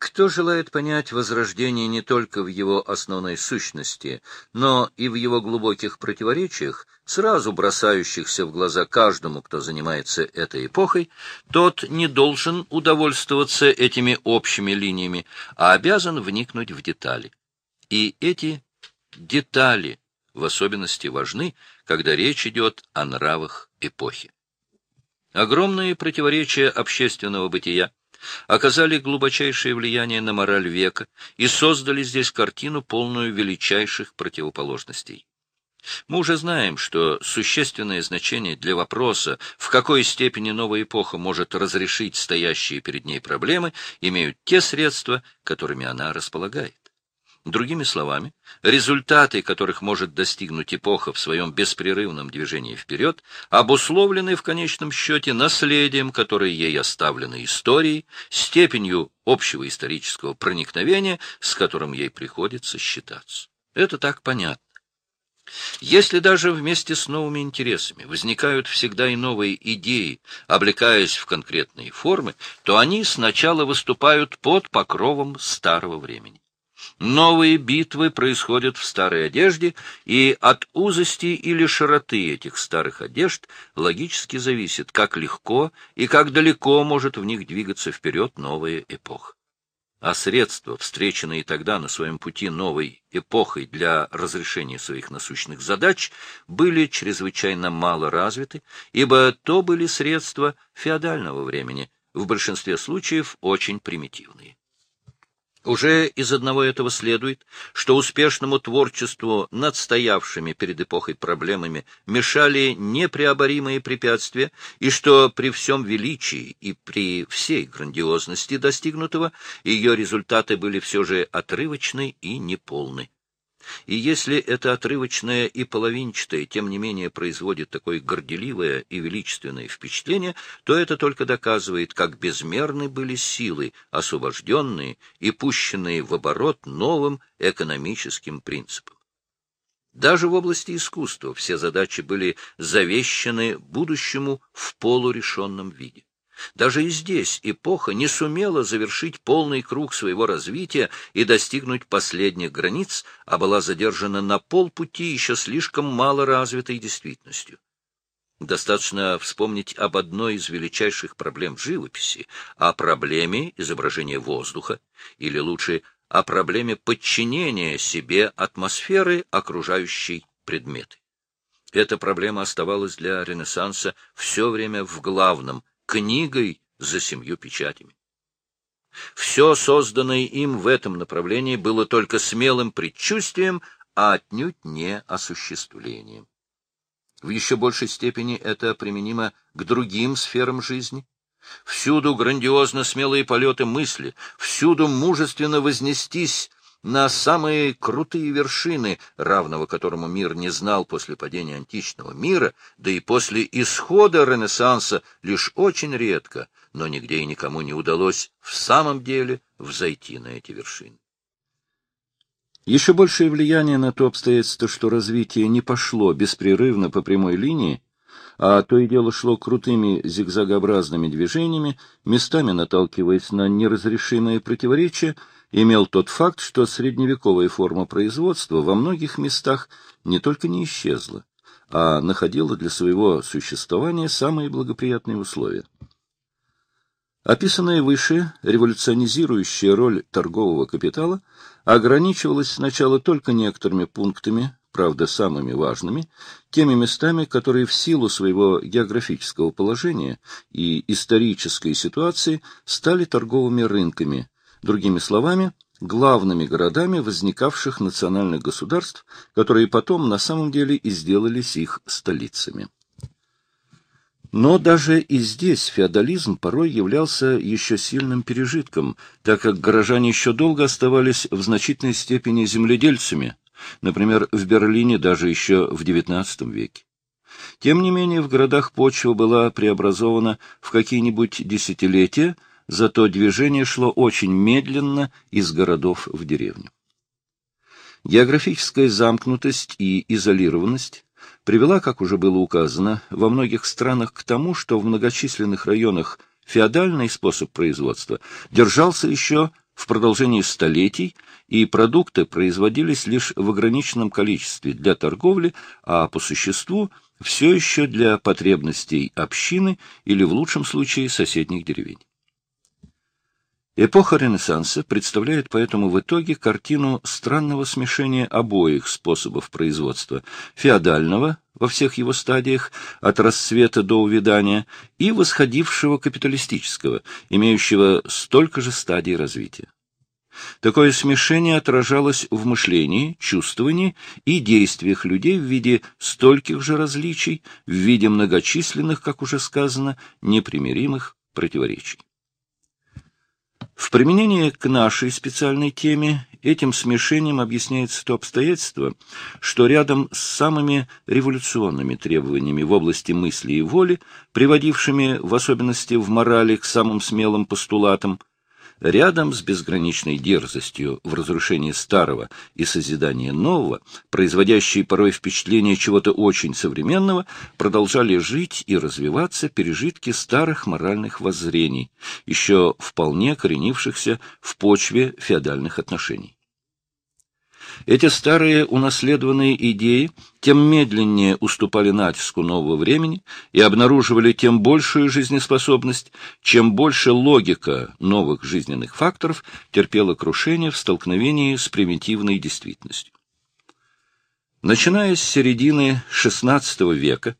Кто желает понять возрождение не только в его основной сущности, но и в его глубоких противоречиях, сразу бросающихся в глаза каждому, кто занимается этой эпохой, тот не должен удовольствоваться этими общими линиями, а обязан вникнуть в детали. И эти детали в особенности важны, когда речь идет о нравах эпохи. Огромные противоречия общественного бытия оказали глубочайшее влияние на мораль века и создали здесь картину, полную величайших противоположностей. Мы уже знаем, что существенное значение для вопроса, в какой степени новая эпоха может разрешить стоящие перед ней проблемы, имеют те средства, которыми она располагает. Другими словами, результаты, которых может достигнуть эпоха в своем беспрерывном движении вперед, обусловлены в конечном счете наследием, которое ей оставлено историей, степенью общего исторического проникновения, с которым ей приходится считаться. Это так понятно. Если даже вместе с новыми интересами возникают всегда и новые идеи, облекаясь в конкретные формы, то они сначала выступают под покровом старого времени. Новые битвы происходят в старой одежде, и от узости или широты этих старых одежд логически зависит, как легко и как далеко может в них двигаться вперед новая эпоха. А средства, встреченные тогда на своем пути новой эпохой для разрешения своих насущных задач, были чрезвычайно мало развиты, ибо то были средства феодального времени, в большинстве случаев очень примитивные. Уже из одного этого следует, что успешному творчеству над стоявшими перед эпохой проблемами мешали непреоборимые препятствия, и что при всем величии и при всей грандиозности достигнутого ее результаты были все же отрывочны и неполны. И если это отрывочное и половинчатое, тем не менее, производит такое горделивое и величественное впечатление, то это только доказывает, как безмерны были силы, освобожденные и пущенные в оборот новым экономическим принципом. Даже в области искусства все задачи были завещаны будущему в полурешенном виде. Даже и здесь эпоха не сумела завершить полный круг своего развития и достигнуть последних границ, а была задержана на полпути еще слишком мало развитой действительностью. Достаточно вспомнить об одной из величайших проблем живописи, о проблеме изображения воздуха, или лучше, о проблеме подчинения себе атмосферы окружающей предметы. Эта проблема оставалась для Ренессанса все время в главном, книгой за семью печатями. Все созданное им в этом направлении было только смелым предчувствием, а отнюдь не осуществлением. В еще большей степени это применимо к другим сферам жизни. Всюду грандиозно смелые полеты мысли, всюду мужественно вознестись на самые крутые вершины, равного которому мир не знал после падения античного мира, да и после исхода Ренессанса лишь очень редко, но нигде и никому не удалось в самом деле взойти на эти вершины. Еще большее влияние на то обстоятельство, что развитие не пошло беспрерывно по прямой линии, а то и дело шло крутыми зигзагообразными движениями, местами наталкиваясь на неразрешимые противоречия, имел тот факт, что средневековая форма производства во многих местах не только не исчезла, а находила для своего существования самые благоприятные условия. Описанная выше революционизирующая роль торгового капитала ограничивалась сначала только некоторыми пунктами, правда самыми важными, теми местами, которые в силу своего географического положения и исторической ситуации стали торговыми рынками, другими словами, главными городами возникавших национальных государств, которые потом на самом деле и сделались их столицами. Но даже и здесь феодализм порой являлся еще сильным пережитком, так как горожане еще долго оставались в значительной степени земледельцами, например, в Берлине даже еще в XIX веке. Тем не менее, в городах почва была преобразована в какие-нибудь десятилетия, зато движение шло очень медленно из городов в деревню. Географическая замкнутость и изолированность привела, как уже было указано, во многих странах к тому, что в многочисленных районах феодальный способ производства держался еще в продолжении столетий, и продукты производились лишь в ограниченном количестве для торговли, а по существу все еще для потребностей общины или, в лучшем случае, соседних деревень. Эпоха Ренессанса представляет поэтому в итоге картину странного смешения обоих способов производства – феодального во всех его стадиях, от расцвета до увядания, и восходившего капиталистического, имеющего столько же стадий развития. Такое смешение отражалось в мышлении, чувствовании и действиях людей в виде стольких же различий, в виде многочисленных, как уже сказано, непримиримых противоречий. В применении к нашей специальной теме этим смешением объясняется то обстоятельство, что рядом с самыми революционными требованиями в области мысли и воли, приводившими в особенности в морали к самым смелым постулатам, Рядом с безграничной дерзостью в разрушении старого и созидании нового, производящей порой впечатление чего-то очень современного, продолжали жить и развиваться пережитки старых моральных воззрений, еще вполне коренившихся в почве феодальных отношений. Эти старые унаследованные идеи тем медленнее уступали натиску нового времени и обнаруживали тем большую жизнеспособность, чем больше логика новых жизненных факторов терпела крушение в столкновении с примитивной действительностью. Начиная с середины XVI века,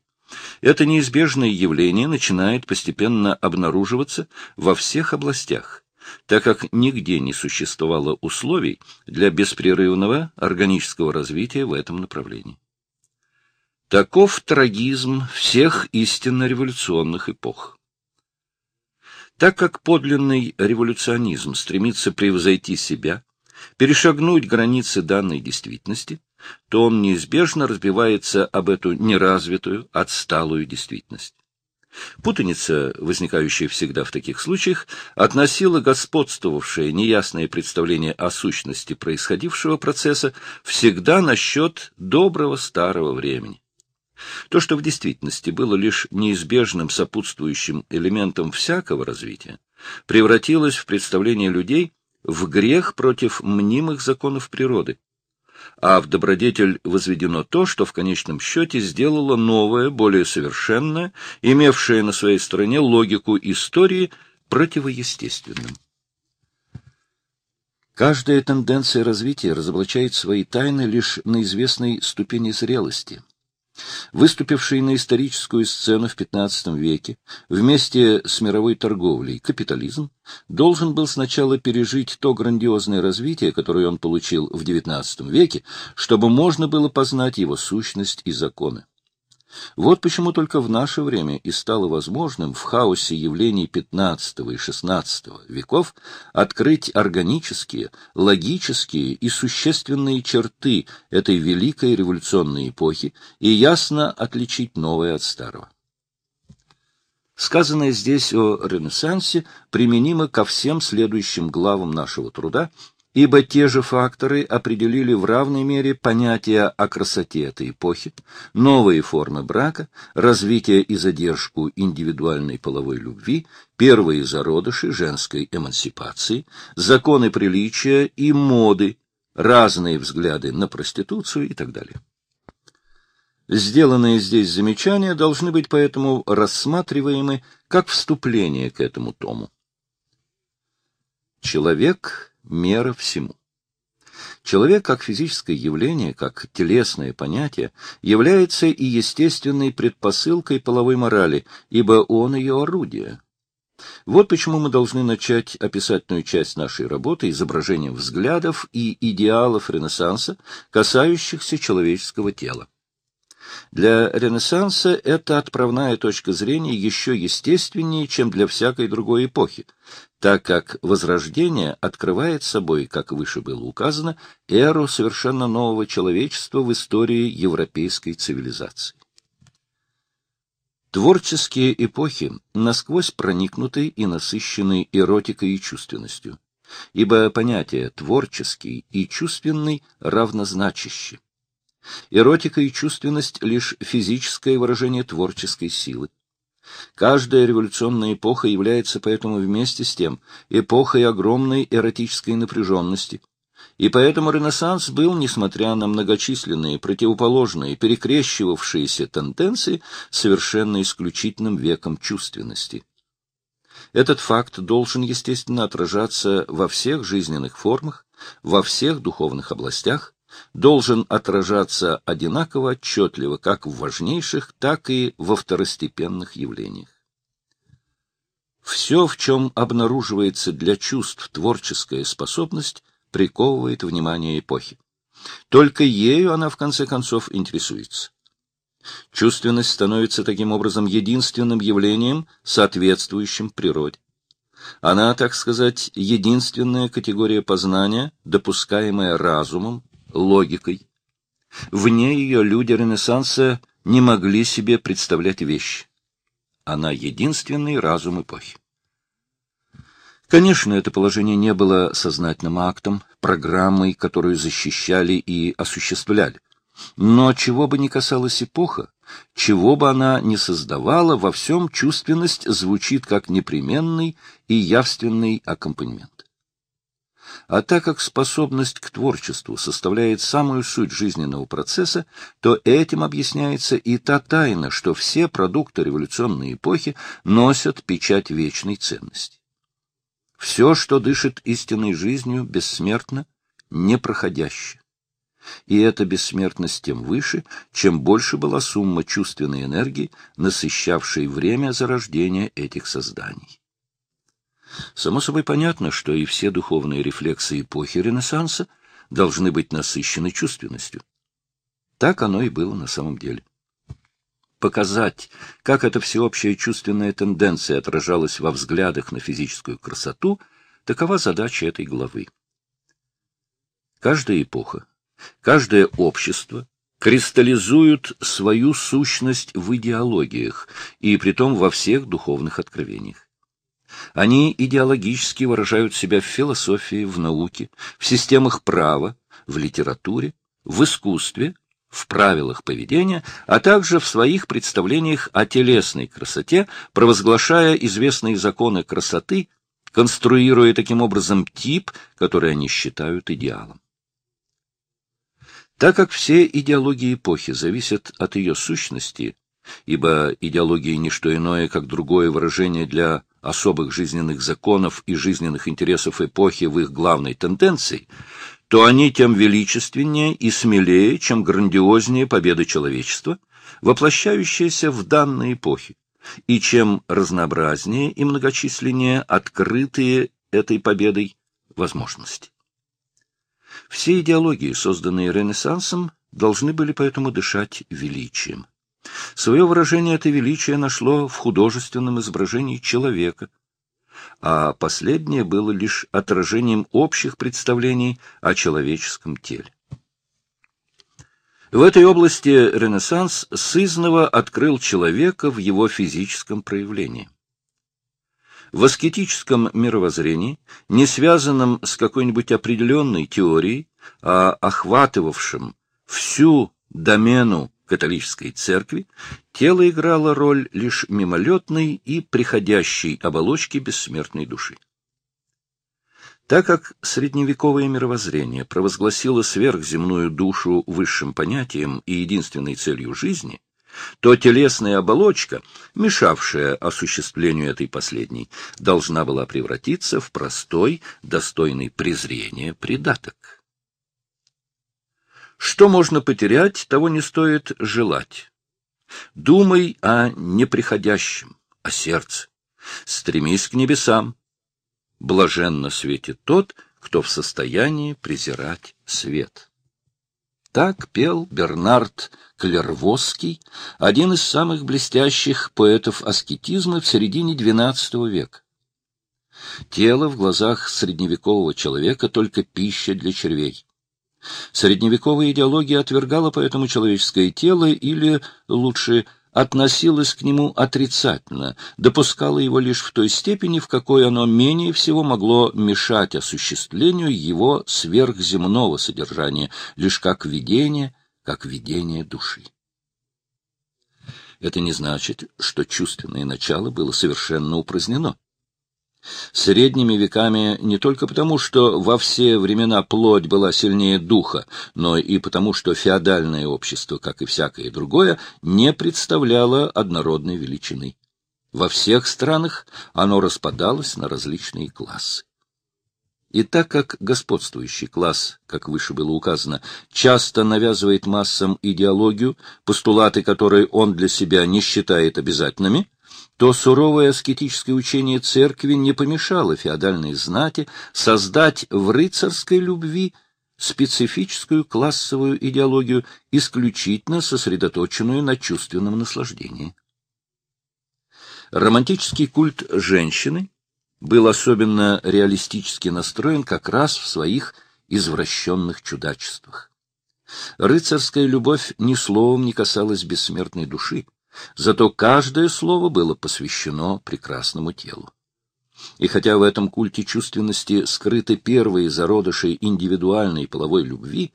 это неизбежное явление начинает постепенно обнаруживаться во всех областях, так как нигде не существовало условий для беспрерывного органического развития в этом направлении. Таков трагизм всех истинно революционных эпох. Так как подлинный революционизм стремится превзойти себя, перешагнуть границы данной действительности, то он неизбежно разбивается об эту неразвитую, отсталую действительность. Путаница, возникающая всегда в таких случаях, относила господствовавшее неясное представление о сущности происходившего процесса всегда насчет доброго старого времени. То, что в действительности было лишь неизбежным сопутствующим элементом всякого развития, превратилось в представление людей в грех против мнимых законов природы, а в добродетель возведено то, что в конечном счете сделало новое, более совершенное, имевшее на своей стороне логику истории противоестественным. Каждая тенденция развития разоблачает свои тайны лишь на известной ступени зрелости – Выступивший на историческую сцену в XV веке вместе с мировой торговлей капитализм должен был сначала пережить то грандиозное развитие, которое он получил в XIX веке, чтобы можно было познать его сущность и законы. Вот почему только в наше время и стало возможным в хаосе явлений XV и XVI веков открыть органические, логические и существенные черты этой великой революционной эпохи и ясно отличить новое от старого. Сказанное здесь о Ренессансе применимо ко всем следующим главам нашего труда ибо те же факторы определили в равной мере понятия о красоте этой эпохи, новые формы брака, развитие и задержку индивидуальной половой любви, первые зародыши женской эмансипации, законы приличия и моды, разные взгляды на проституцию и так далее. Сделанные здесь замечания должны быть поэтому рассматриваемы как вступление к этому тому. Человек мера всему. Человек как физическое явление, как телесное понятие, является и естественной предпосылкой половой морали, ибо он ее орудие. Вот почему мы должны начать описательную часть нашей работы изображением взглядов и идеалов Ренессанса, касающихся человеческого тела. Для Ренессанса эта отправная точка зрения еще естественнее, чем для всякой другой эпохи, так как Возрождение открывает собой, как выше было указано, эру совершенно нового человечества в истории европейской цивилизации. Творческие эпохи насквозь проникнуты и насыщены эротикой и чувственностью, ибо понятия «творческий» и «чувственный» равнозначащи. Эротика и чувственность — лишь физическое выражение творческой силы. Каждая революционная эпоха является поэтому вместе с тем эпохой огромной эротической напряженности, и поэтому Ренессанс был, несмотря на многочисленные противоположные, перекрещивавшиеся тенденции, совершенно исключительным веком чувственности. Этот факт должен, естественно, отражаться во всех жизненных формах, во всех духовных областях, должен отражаться одинаково отчетливо как в важнейших, так и во второстепенных явлениях. Все, в чем обнаруживается для чувств творческая способность, приковывает внимание эпохи. Только ею она, в конце концов, интересуется. Чувственность становится таким образом единственным явлением, соответствующим природе. Она, так сказать, единственная категория познания, допускаемая разумом, логикой. Вне ее люди Ренессанса не могли себе представлять вещи. Она единственный разум эпохи. Конечно, это положение не было сознательным актом, программой, которую защищали и осуществляли. Но чего бы ни касалась эпоха, чего бы она ни создавала, во всем чувственность звучит как непременный и явственный аккомпанемент. А так как способность к творчеству составляет самую суть жизненного процесса, то этим объясняется и та тайна, что все продукты революционной эпохи носят печать вечной ценности. Все, что дышит истинной жизнью, бессмертно, непроходяще. И эта бессмертность тем выше, чем больше была сумма чувственной энергии, насыщавшей время зарождения этих созданий. Само собой понятно, что и все духовные рефлексы эпохи Ренессанса должны быть насыщены чувственностью. Так оно и было на самом деле показать, как эта всеобщая чувственная тенденция отражалась во взглядах на физическую красоту, такова задача этой главы. Каждая эпоха, каждое общество кристаллизуют свою сущность в идеологиях, и притом во всех духовных откровениях. Они идеологически выражают себя в философии, в науке, в системах права, в литературе, в искусстве, в правилах поведения, а также в своих представлениях о телесной красоте, провозглашая известные законы красоты, конструируя таким образом тип, который они считают идеалом. Так как все идеологии эпохи зависят от ее сущности, ибо идеология — не что иное, как другое выражение для особых жизненных законов и жизненных интересов эпохи в их главной тенденции, то они тем величественнее и смелее, чем грандиознее победа человечества, воплощающаяся в данной эпохе, и чем разнообразнее и многочисленнее открытые этой победой возможности. Все идеологии, созданные Ренессансом, должны были поэтому дышать величием. Свое выражение это величие нашло в художественном изображении человека, а последнее было лишь отражением общих представлений о человеческом теле. В этой области Ренессанс сызново открыл человека в его физическом проявлении. В аскетическом мировоззрении, не связанном с какой-нибудь определенной теорией, а охватывавшим всю домену католической церкви, тело играло роль лишь мимолетной и приходящей оболочки бессмертной души. Так как средневековое мировоззрение провозгласило сверхземную душу высшим понятием и единственной целью жизни, то телесная оболочка, мешавшая осуществлению этой последней, должна была превратиться в простой, достойный презрения придаток. Что можно потерять, того не стоит желать. Думай о неприходящем, о сердце. Стремись к небесам. Блаженно светит тот, кто в состоянии презирать свет. Так пел Бернард Клервосский, один из самых блестящих поэтов аскетизма в середине XII века. Тело в глазах средневекового человека только пища для червей. Средневековая идеология отвергала поэтому человеческое тело или, лучше, относилась к нему отрицательно, допускала его лишь в той степени, в какой оно менее всего могло мешать осуществлению его сверхземного содержания, лишь как видение, как видение души. Это не значит, что чувственное начало было совершенно упразднено. Средними веками не только потому, что во все времена плоть была сильнее духа, но и потому, что феодальное общество, как и всякое другое, не представляло однородной величины. Во всех странах оно распадалось на различные классы. И так как господствующий класс, как выше было указано, часто навязывает массам идеологию, постулаты которой он для себя не считает обязательными, то суровое аскетическое учение церкви не помешало феодальной знати создать в рыцарской любви специфическую классовую идеологию, исключительно сосредоточенную на чувственном наслаждении. Романтический культ женщины был особенно реалистически настроен как раз в своих извращенных чудачествах. Рыцарская любовь ни словом не касалась бессмертной души, зато каждое слово было посвящено прекрасному телу. И хотя в этом культе чувственности скрыты первые зародыши индивидуальной половой любви,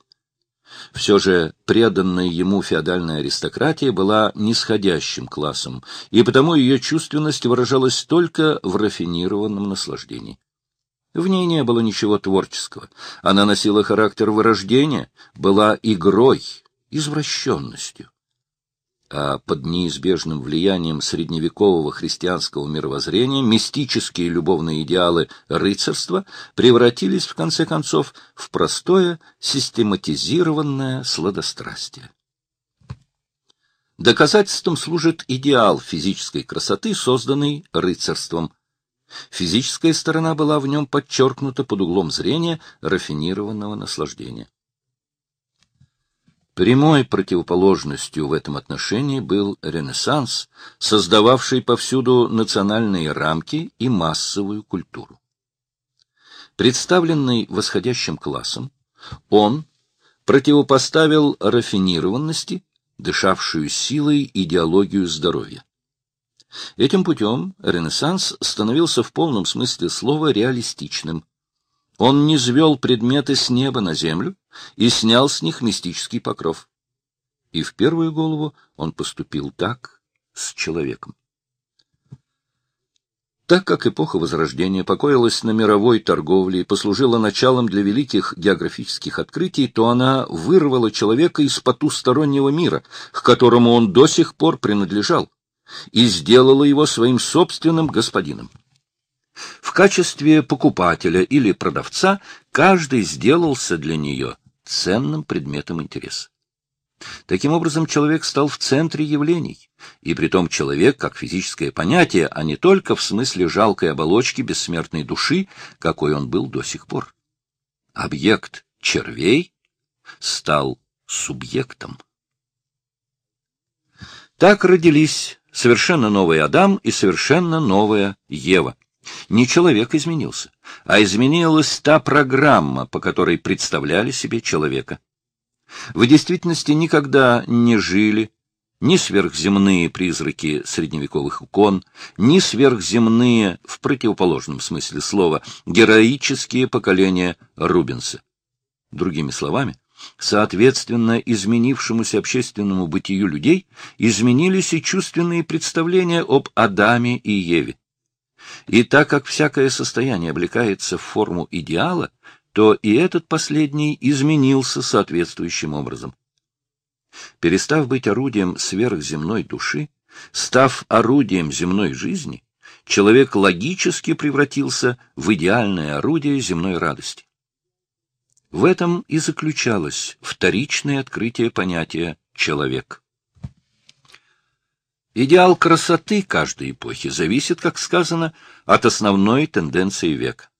все же преданная ему феодальная аристократия была нисходящим классом, и потому ее чувственность выражалась только в рафинированном наслаждении. В ней не было ничего творческого. Она носила характер вырождения, была игрой, извращенностью а под неизбежным влиянием средневекового христианского мировоззрения мистические любовные идеалы рыцарства превратились, в конце концов, в простое, систематизированное сладострастие. Доказательством служит идеал физической красоты, созданный рыцарством. Физическая сторона была в нем подчеркнута под углом зрения рафинированного наслаждения. Прямой противоположностью в этом отношении был Ренессанс, создававший повсюду национальные рамки и массовую культуру. Представленный восходящим классом, он противопоставил рафинированности, дышавшую силой идеологию здоровья. Этим путем Ренессанс становился в полном смысле слова реалистичным. Он не звел предметы с неба на землю, и снял с них мистический покров. И в первую голову он поступил так с человеком. Так как эпоха Возрождения покоилась на мировой торговле и послужила началом для великих географических открытий, то она вырвала человека из потустороннего мира, к которому он до сих пор принадлежал, и сделала его своим собственным господином. В качестве покупателя или продавца каждый сделался для нее ценным предметом интереса. Таким образом, человек стал в центре явлений, и притом человек как физическое понятие, а не только в смысле жалкой оболочки бессмертной души, какой он был до сих пор. Объект червей стал субъектом. Так родились совершенно новый Адам и совершенно новая Ева. Не человек изменился, а изменилась та программа, по которой представляли себе человека. В действительности никогда не жили ни сверхземные призраки средневековых икон, ни сверхземные, в противоположном смысле слова, героические поколения Рубенса. Другими словами, соответственно изменившемуся общественному бытию людей, изменились и чувственные представления об Адаме и Еве. И так как всякое состояние облекается в форму идеала, то и этот последний изменился соответствующим образом. Перестав быть орудием сверхземной души, став орудием земной жизни, человек логически превратился в идеальное орудие земной радости. В этом и заключалось вторичное открытие понятия «человек». Идеал красоты каждой эпохи зависит, как сказано, от основной тенденции века.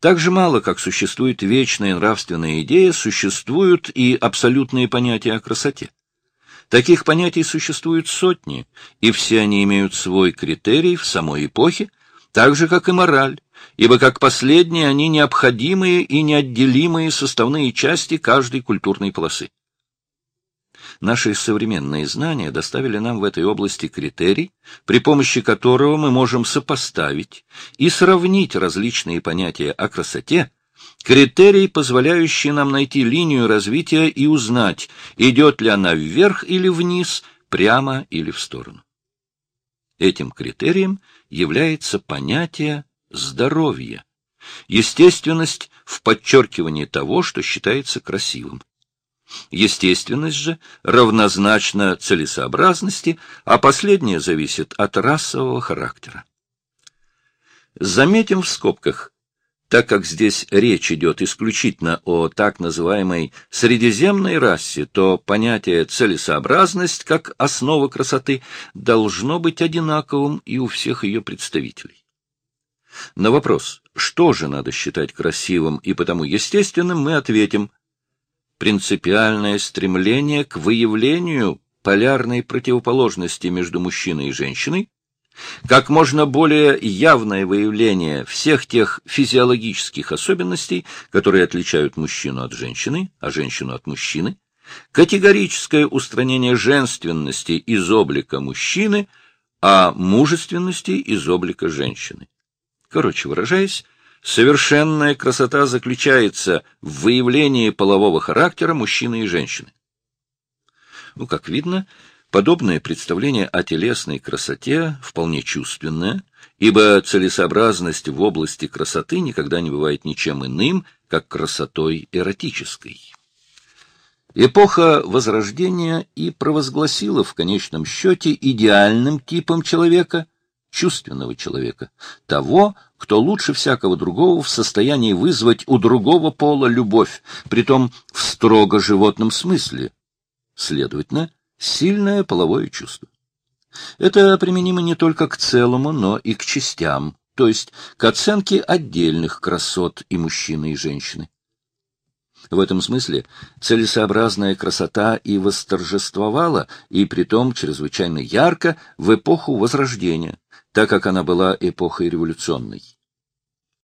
Так же мало, как существует вечная нравственная идея, существуют и абсолютные понятия о красоте. Таких понятий существуют сотни, и все они имеют свой критерий в самой эпохе, так же, как и мораль, ибо как последние они необходимые и неотделимые составные части каждой культурной полосы. Наши современные знания доставили нам в этой области критерий, при помощи которого мы можем сопоставить и сравнить различные понятия о красоте, критерий, позволяющий нам найти линию развития и узнать, идет ли она вверх или вниз прямо или в сторону. Этим критерием является понятие здоровья, естественность в подчеркивании того, что считается красивым. Естественность же равнозначна целесообразности, а последняя зависит от расового характера. Заметим в скобках, так как здесь речь идет исключительно о так называемой средиземной расе, то понятие целесообразность как основа красоты должно быть одинаковым и у всех ее представителей. На вопрос, что же надо считать красивым и потому естественным, мы ответим принципиальное стремление к выявлению полярной противоположности между мужчиной и женщиной, как можно более явное выявление всех тех физиологических особенностей, которые отличают мужчину от женщины, а женщину от мужчины, категорическое устранение женственности из облика мужчины, а мужественности из облика женщины. Короче выражаясь, Совершенная красота заключается в выявлении полового характера мужчины и женщины. Ну, как видно, подобное представление о телесной красоте вполне чувственное, ибо целесообразность в области красоты никогда не бывает ничем иным, как красотой эротической. Эпоха Возрождения и провозгласила в конечном счете идеальным типом человека – чувственного человека, того, кто лучше всякого другого в состоянии вызвать у другого пола любовь, притом в строго животном смысле, следовательно, сильное половое чувство. Это применимо не только к целому, но и к частям, то есть к оценке отдельных красот и мужчины, и женщины. В этом смысле целесообразная красота и восторжествовала, и притом чрезвычайно ярко, в эпоху Возрождения, так как она была эпохой революционной.